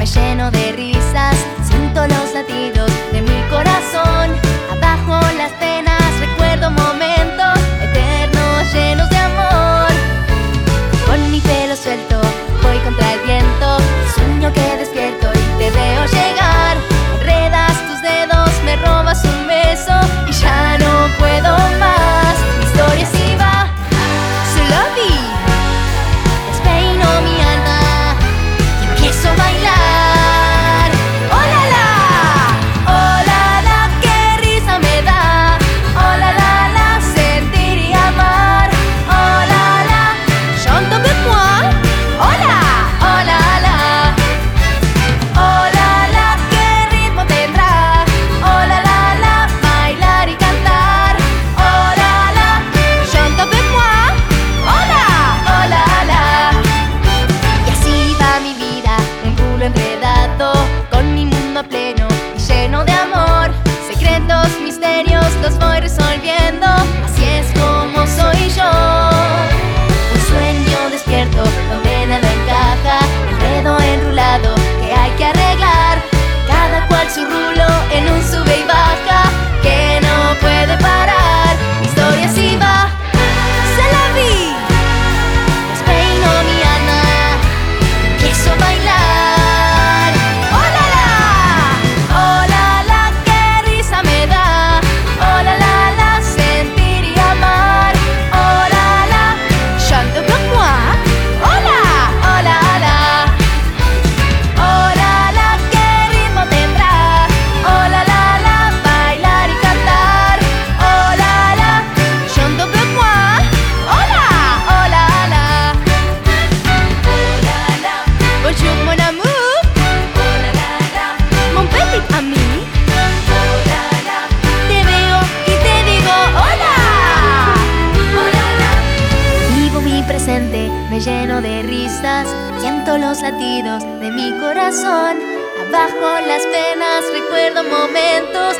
me lleno de risas. las Maires al. De risas, siento los latidos de mi corazón. Abajo las penas recuerdo momentos